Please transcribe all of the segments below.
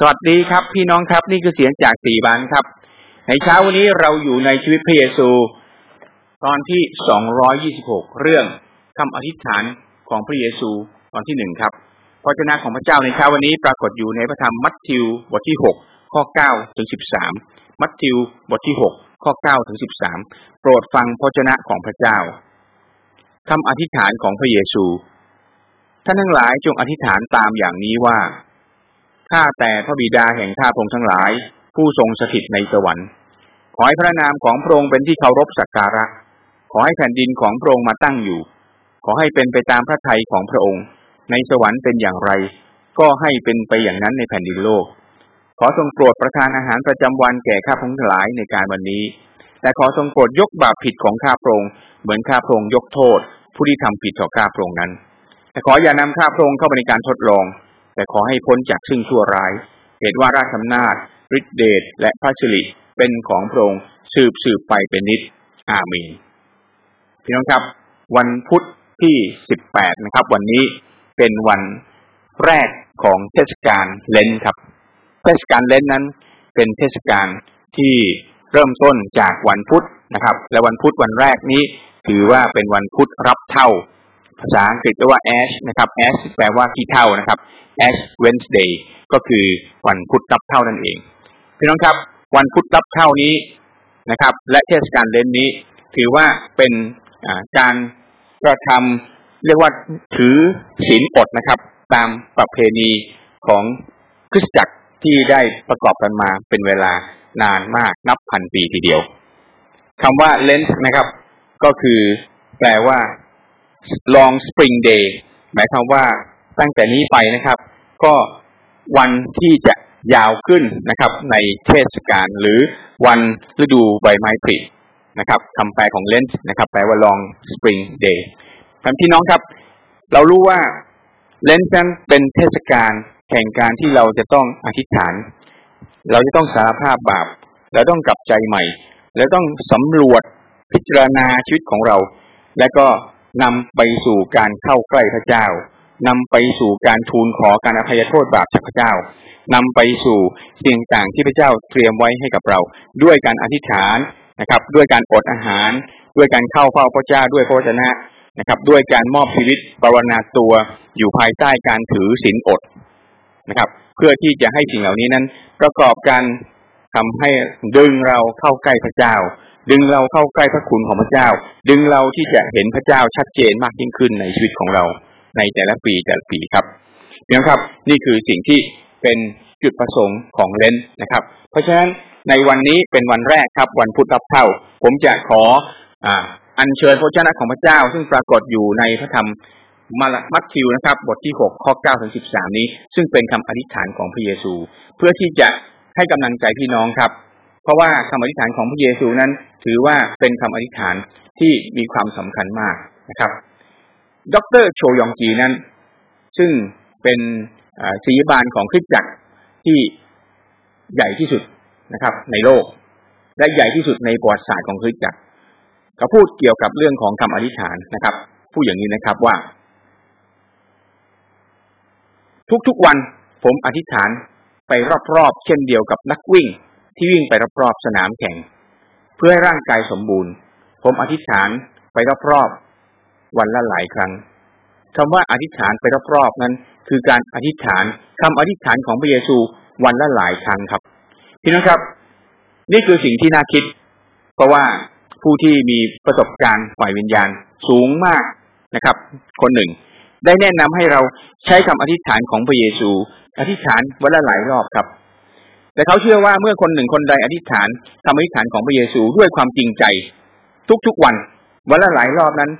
สวัสดีครับ พี่น้องครับนี่คือเสียงจากสี่บานครับ ในเช้าวันนี้เราอยู่ในชีวิตพระเยซู ตอนที่สองร้อยี่สิบหกเรื่องคำอธิษฐานของพระเยซูตอนที่หนึ่งครับพระเจ้าของพระเจ้าในเช้าวันนี้ปรากฏอยู่ในพระธรรมมัทธิวบทที่หกข้อเก้าถึงสิบสามมัทธิวบทที่หกข้อเก้าถึงสิบสามโปรดฟังพระเจ้าของพระเจ้าคำอธิษฐานของพระเยซูท่านทั้งหลายจงอธิษฐานตามอย่างนี้ว่า ข้าแต่พระบิดาแห่งข้าพระองค์ทั้งหลาย ผู้ทรงสถิตในสวรรค์ ขอให้พระนามของพระองค์เป็นที่เคารพสักการะ ขอให้แผ่นดินของพระองค์มาตั้งอยู่ ขอให้เป็นไปตามพระทัยของพระองค์ ในสวรรค์เป็นอย่างไร ก็ให้เป็นไปอย่างนั้นในแผ่นดินโลก ขอทรงโปรดประทานอาหารประจำวันแก่ข้าพงทั้งหลายในการวันนี้แต่ขอทรงโปรดยกบาปผิดของข้าพระองค์เหมือนข้าพระองค์ยกโทษ ผู้ที่ทำผิดต่อข้าพระองค์นั้น แต่ขออย่านำข้าพระองค์เข้าไปในการทดลอง แต่ขอให้พ้นจากซึ่งชั่วร้าย เหตุว่าราชอำนาจฤทธิเดชและพระสิริเป็นของพระองค์สืบสืบไปเป็นนิจอาเมนพี่น้องครับ วันพุธที่สิบแปดนะครับ วันนี้เป็นวันแรกของเทศกาลเลนครับ เทศกาลเลนนั้น เป็นเทศกาลที่เริ่มต้นจากวันพุธนะครับ และวันพุธวันแรกนี้ถือว่าเป็นวันพุธรับเท่า ภาษาอังกฤษเรียกว่า ash นะครับ ash แปลว่าขี้เท่านะครับ ash Wednesday ก็คือวันพุธรับเท่านั่นเองพี่น้องครับ วันพุธรับเท่านี้นะครับ และเทศกาลเลนนี้ ถือว่าเป็นการกระทำเรียกว่าถือศีลอดนะครับ ตามประเพณีของคริสตจักรที่ได้ประกอบกันมาเป็นเวลานานมากนับพันปีทีเดียวคำว่าเลนส์นะครับ ก็คือแปลว่า long spring day หมายความว่าตั้งแต่นี้ไปนะครับ ก็วันที่จะยาวขึ้นนะครับ ในเทศกาลหรือวันฤดูใบไม้ผลินะครับคำแปลของเลนส์นะครับ แปลว่า long spring day ท่านพี่น้องครับ เรารู้ว่าเลนส์นั้นเป็นเทศกาลแห่งการที่เราจะต้องอธิษฐาน เราจะต้องสารภาพบาปเราต้องกลับใจใหม่ แล้วต้องสำรวจพิจารณาชีวิตของเรา และก็ นำไปสู่การเข้าใกล้พระเจ้านำไปสู่การทูลขอการอภัยโทษบาปจากพระเจ้านำไปสู่สิ่งต่างที่พระเจ้าเตรียมไว้ให้กับเรา ด้วยการอธิษฐานนะครับ ด้วยการอดอาหาร ด้วยการเข้าเฝ้าพระเจ้าด้วยพระวจนะนะครับ ด้วยการมอบชีวิตปรนนาตัวอยู่ภายใต้การถือศีลอดนะครับ เพื่อที่จะให้สิ่งเหล่านี้นั้น ประกอบกัน ทำให้ดึงเราเข้าใกล้พระเจ้า ดึงเราเข้าใกล้พระคุณของพระเจ้า ดึงเราที่จะเห็นพระเจ้าชัดเจนมากยิ่งขึ้นในชีวิตของเรา ในแต่ละปีแต่ละปีครับเพียครับ นี่คือสิ่งที่เป็นจุดประสงค์ของเลนนะครับ เพราะฉะนั้นในวันนี้เป็นวันแรกครับวันพุธรับเท่า ผมจะขออ่าอัญเชิญพระเจ้าของพระเจ้า ซึ่งปรากฏอยู่ในพระธรรมมามัทธิวนะครับ บทที่หกข้อเก้าถึงสิบสามนี้ ซึ่งเป็นคำอธิษฐานของพระเยซู เพื่อที่จะ ให้กำลังใจพี่น้องครับ เพราะว่าคำอธิษฐานของพระเยซูนั้น ถือว่าเป็นคำอธิษฐานที่มีความสำคัญมากนะครับ ดรโชยองจีนั้น ซึ่งเป็นศิยบาลของคริสตจักรที่ใหญ่ที่สุดนะครับ ในโลก และใหญ่ที่สุดในประวัติศาสตร์ของคริสตจักรเขาพูดเกี่ยวกับเรื่องของคำอธิษฐานนะครับพูดอย่างนี้นะครับว่า ทุกๆวันผมอธิษฐาน ไปรอบๆ เช่นเดียวกับนักวิ่งที่วิ่งไปรอบๆสนามแข่ง เพื่อให้ร่างกายสมบูรณ์ ผมอธิษฐานไปรอบๆวันละหลายครั้งคำว่าอธิษฐานไปรอบๆนั้น คือการอธิษฐานคำอธิษฐานของพระเยซูวันละหลายครั้งครับพี่น้องครับ นี่คือสิ่งที่น่าคิด เพราะว่าผู้ที่มีประสบการณ์ฝ่ายวิญญาณสูงมากนะครับ คนหนึ่ง ได้แนะนำให้เราใช้คำอธิษฐานของพระเยซู อธิษฐานวันละหลายรอบครับ แต่เขาเชื่อว่าเมื่อคนหนึ่งคนใดอธิษฐานคำอธิษฐานของพระเยซูด้วยความจริงใจ ทุกๆวัน วันละหลายรอบนั้น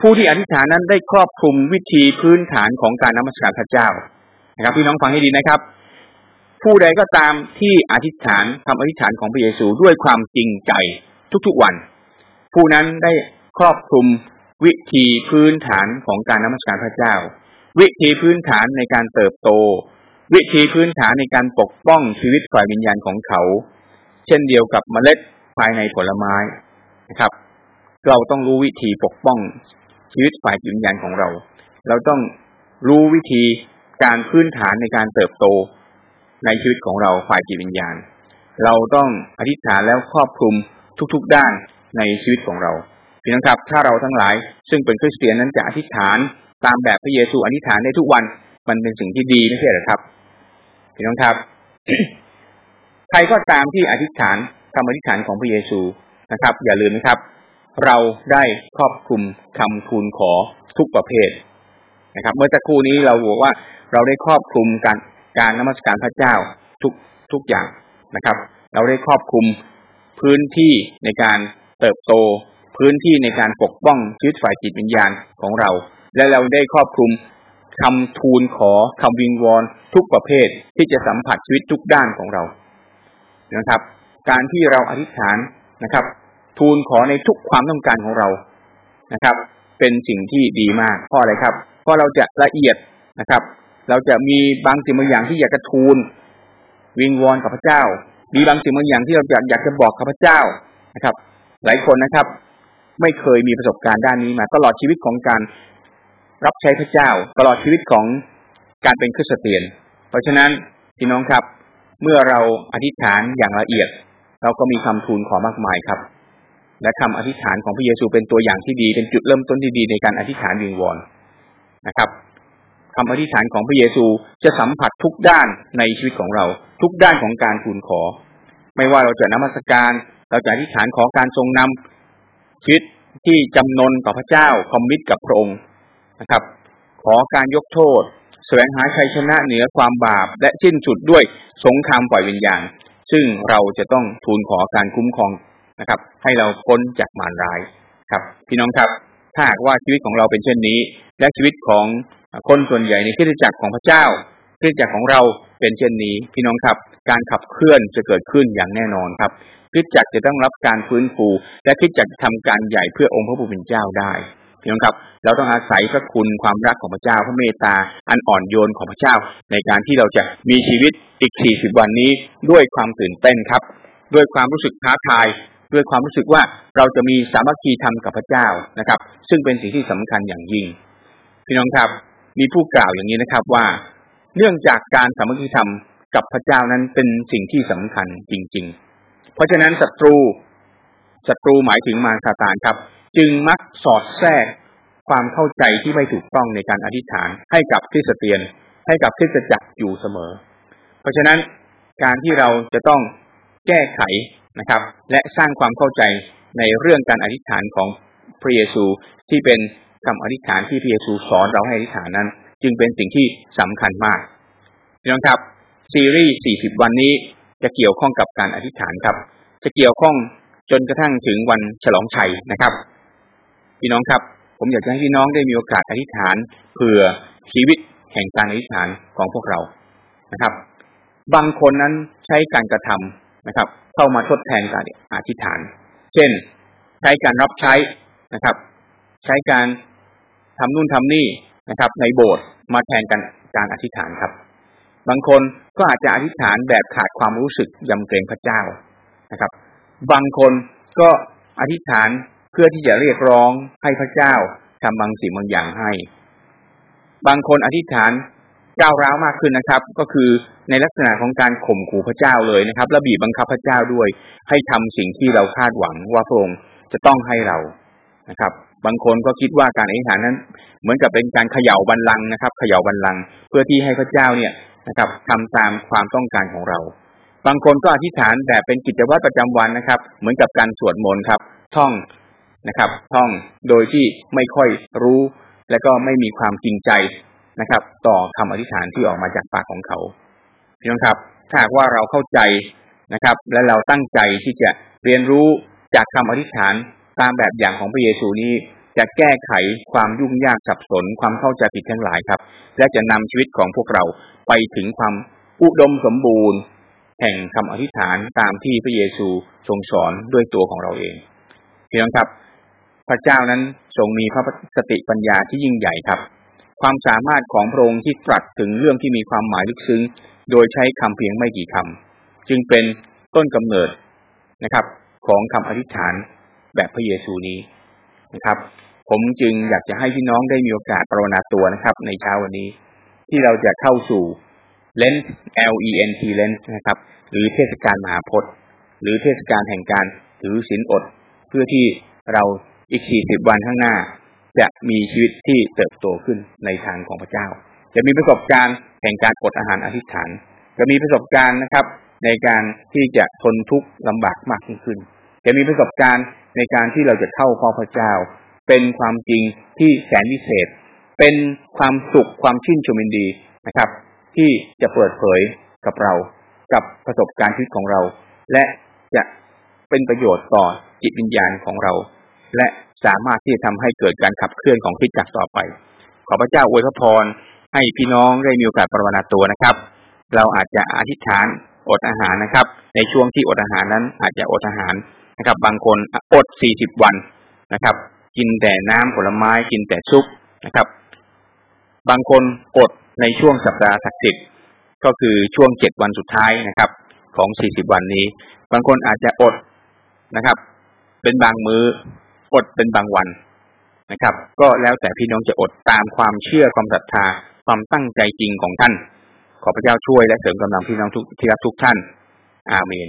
ผู้ที่อธิษฐานนั้นได้ครอบคลุมวิธีพื้นฐานของการนมัสการพระเจ้านะครับพี่น้องฟังให้ดีนะครับ ผู้ใดก็ตามที่อธิษฐานคำอธิษฐานของพระเยซูด้วยความจริงใจทุกๆวัน ผู้นั้นได้ครอบคลุมวิธีพื้นฐานของการนมัสการพระเจ้า วิธีพื้นฐานในการเติบโต วิธีพื้นฐานในการปกป้องชีวิตฝ่ายวิญญาณของเขา เช่นเดียวกับเมล็ดภายในผลไม้นะครับ เราต้องรู้วิธีปกป้องชีวิตฝ่ายวิญญาณของเรา เราต้องรู้วิธีการพื้นฐานในการเติบโตในชีวิตของเราฝ่ายจิตวิญญาณ เราต้องอธิษฐานแล้วครอบคลุมทุกๆด้านในชีวิตของเราพี่น้องครับ ถ้าเราทั้งหลาย ซึ่งเป็นคริสเตียนนั้นจะอธิษฐานตามแบบพระเยซูอธิษฐานได้ทุกวัน มันเป็นสิ่งที่ดีไม่ใช่หรือครับพี่น้องครับ ใครก็ตามที่อธิษฐานคำอธิษฐานของพระเยซูนะครับ อย่าลืมนะครับ เราได้ครอบคลุมคำทูลขอทุกประเภทนะครับ เมื่อสักครู่นี้เราบอกว่าเราได้ครอบคลุมการการนมัสการพระเจ้าทุกทุกอย่างนะครับ เราได้ครอบคลุมพื้นที่ในการเติบโต พื้นที่ในการปกป้องชีวิตฝ่ายจิตวิญญาณของเรา และเราได้ครอบคลุม คำทูลขอคำวิงวอนทุกประเภทที่จะสัมผัสชีวิตทุกด้านของเรานะครับ การที่เราอธิษฐานนะครับ ทูลขอในทุกความต้องการของเรานะครับ เป็นสิ่งที่ดีมากเพราะอะไรครับ เพราะเราจะละเอียดนะครับ เราจะมีบางสิ่งบางอย่างที่อยากจะทูล วิงวอนกับพระเจ้า มีบางสิ่งบางอย่างที่เราอยากอยากจะบอกกับพระเจ้านะครับ หลายคนนะครับ ไม่เคยมีประสบการณ์ด้านนี้มา ตลอดชีวิตของการ รับใช้พระเจ้าตลอดชีวิตของการเป็นคริสเตียน เพราะฉะนั้นพี่น้องครับ เมื่อเราอธิษฐานอย่างละเอียด เราก็มีคำทูลขอมากมายครับ และคำอธิษฐานของพระเยซูเป็นตัวอย่างที่ดีเป็นจุดเริ่มต้นที่ดีในการอธิษฐานวิงวอนนะครับคำอธิษฐานของพระเยซูจะสัมผัสทุกด้านในชีวิตของเรา ทุกด้านของการทูลขอ ไม่ว่าเราจะนมัสการ เราจะอธิษฐานขอการทรงนำชีวิตที่จำนนต่อพระเจ้าคอมมิตกับพระองค์ นะครับ ขอการยกโทษ แสวงหาชัยชนะเหนือความบาป และสิ้นสุดด้วยสงครามปล่อยวิญญาณ ซึ่งเราจะต้องทูลขอการคุ้มครองนะครับ ให้เราพ้นจากมารร้ายครับ พี่น้องครับ ถ้าหากว่าชีวิตของเราเป็นเช่นนี้ และชีวิตของคนส่วนใหญ่ในคริสตจักรของพระเจ้าคริสตจักรของเราเป็นเช่นนี้ พี่น้องครับ การขับเคลื่อนจะเกิดขึ้นอย่างแน่นอนครับคริสตจักรจะต้องรับการฟื้นฟู และคริสตจักรจะทำการใหญ่เพื่อองค์พระผู้เป็นเจ้าได้ พี่น้องครับ เราต้องอาศัยพระคุณความรักของพระเจ้าพระเมตตาอันอ่อนโยนของพระเจ้า ในการที่เราจะมีชีวิตอีก 40 วันนี้ด้วยความตื่นเต้นครับ ด้วยความรู้สึกท้าทาย ด้วยความรู้สึกว่าเราจะมีสามัคคีธรรมกับพระเจ้านะครับ ซึ่งเป็นสิ่งที่สำคัญอย่างยิ่ง พี่น้องครับ มีผู้กล่าวอย่างนี้นะครับว่า เนื่องจากการสามัคคีธรรมกับพระเจ้านั้นเป็นสิ่งที่สำคัญจริง ๆ เพราะฉะนั้นศัตรูศัตรูหมายถึงมารซาตานครับ จึงมักสอดแทรกความเข้าใจที่ไม่ถูกต้องในการอธิษฐานให้กับคริสเตียน ให้กับคริสตจักรอยู่เสมอ เพราะฉะนั้นการที่เราจะต้องแก้ไขนะครับ และสร้างความเข้าใจในเรื่องการอธิษฐานของพระเยซูที่เป็นคำอธิษฐานที่พระเยซูสอนเราให้อธิษฐานนั้น จึงเป็นสิ่งที่สำคัญมากพี่น้องครับ ซีรีส์ 40 วันนี้จะเกี่ยวข้องกับการอธิษฐานครับ จะเกี่ยวข้องจนกระทั่งถึงวันฉลองชัยนะครับ พี่น้องครับ ผมอยากจะให้พี่น้องได้มีโอกาสอธิษฐานเผื่อชีวิตแห่งการอธิษฐานของพวกเรานะครับ บางคนนั้นใช้การกระทำนะครับ เข้ามาทดแทนการอธิษฐาน เช่น ใช้การรับใช้นะครับ ใช้การทำนู่นทำนี่นะครับ ในโบสถ์มาแทนกันการอธิษฐานครับ บางคนก็อาจจะอธิษฐานแบบขาดความรู้สึกยำเกรงพระเจ้านะครับ บางคนก็อธิษฐาน พื่อที่จะเรียกร้องให้พระเจ้าทำบางสิ่งบางอย่างให้ บางคนอธิษฐานก้าวร้าวมากขึ้นนะครับ ก็คือในลักษณะของการข่มขู่พระเจ้าเลยนะครับและบีบบังคับพระเจ้าด้วย ให้ทำสิ่งที่เราคาดหวังว่าพระองค์จะต้องให้เรานะครับ บางคนก็คิดว่าการอธิษฐานนั้น เหมือนกับเป็นการเขย่าบันลังนะครับ เขย่าบันลังเพื่อที่ให้พระเจ้าเนี่ยนะครับทำตามความต้องการของเรา บางคนก็อธิษฐานแบบเป็นกิจวัตรประจำวันนะครับ เหมือนกับการสวดมนต์ครับ ท่อง นะครับ ท่องโดยที่ไม่ค่อยรู้ และก็ไม่มีความจริงใจนะครับ ต่อคำอธิษฐานที่ออกมาจากปากของเขาพี่น้องครับถ้าว่าเราเข้าใจนะครับ และเราตั้งใจที่จะเรียนรู้จากคำอธิษฐานตามแบบอย่างของพระเยซูนี้จะแก้ไขความยุ่งยากสับสนความเข้าใจผิดทั้งหลายครับ และจะนำชีวิตของพวกเราไปถึงความอุดมสมบูรณ์ แห่งคำอธิษฐานตามที่พระเยซูทรงสอนด้วยตัวของเราเองพี่น้องครับ พระเจ้านั้นทรงมีพระสติปัญญาที่ยิ่งใหญ่ครับ ความสามารถของพระองค์ที่ตรัสถึงเรื่องที่มีความหมายลึกซึ้ง โดยใช้คำเพียงไม่กี่คำจึงเป็นต้นกำเนิดนะครับ ของคำอธิษฐานแบบพระเยซูนี้นะครับ ผมจึงอยากจะให้พี่น้องได้มีโอกาสปรนนาตัวนะครับ ในเช้าวันนี้ ที่เราจะเข้าสู่เลน L E N T เลนนะครับ หรือเทศกาลมหาพจน์ หรือเทศกาลแห่งการถือศีลอด เพื่อที่เรา อีกสี่สิบวันข้างหน้า จะมีชีวิตที่เติบโตขึ้นในทางของพระเจ้า จะมีประสบการณ์แห่งการอดอาหารอธิษฐาน จะมีประสบการณ์นะครับ ในการที่จะทนทุกข์ลำบากมากยิ่งขึ้น จะมีประสบการณ์ในการที่เราจะเข้าพอพระเจ้า เป็นความจริงที่แสนวิเศษ เป็นความสุขความชื่นชมยินดีนะครับ ที่จะเปิดเผยกับเรากับประสบการณ์ชีวิตของเรา และจะเป็นประโยชน์ต่อจิตวิญญาณของเรา และสามารถที่จะทำให้เกิดการขับเคลื่อนของคริสตจักต่อไป ขอพระเจ้าอวยพระพรให้พี่น้องได้มีโอกาสปรวนาตัวนะครับ เราอาจจะอธิษฐานอดอาหารนะครับ ในช่วงที่อดอาหารนั้นอาจจะอดอาหารนะครับ บางคนอดสี่สิบวันนะครับ กินแต่น้ำผลไม้กินแต่ซุปนะครับ บางคนอดในช่วงสัปดาห์ศักดิ์สิทธิ์ก็คือช่วงเจ็ดวันสุดท้ายนะครับ ของสี่สิบวันนี้ บางคนอาจจะอดนะครับ เป็นบางมือ้อ อดเป็นบางวันนะครับ ก็แล้วแต่พี่น้องจะอดตามความเชื่อความศรัทธาความตั้งใจจริงของท่าน ขอพระเจ้าช่วยและเสริมกำลังพี่น้องทุกที่รักทุกท่าน อาเมน